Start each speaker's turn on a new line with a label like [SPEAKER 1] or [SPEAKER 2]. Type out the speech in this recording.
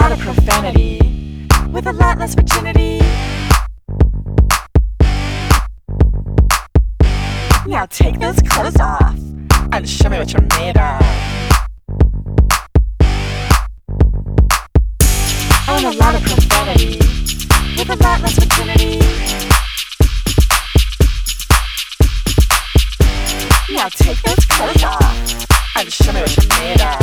[SPEAKER 1] lot of profanity, with a lot less virginity. Now take
[SPEAKER 2] those clothes off and show me what you're made of. And a lot of profanity, with a lot less virginity. Now take those clothes off and show me what you're made of.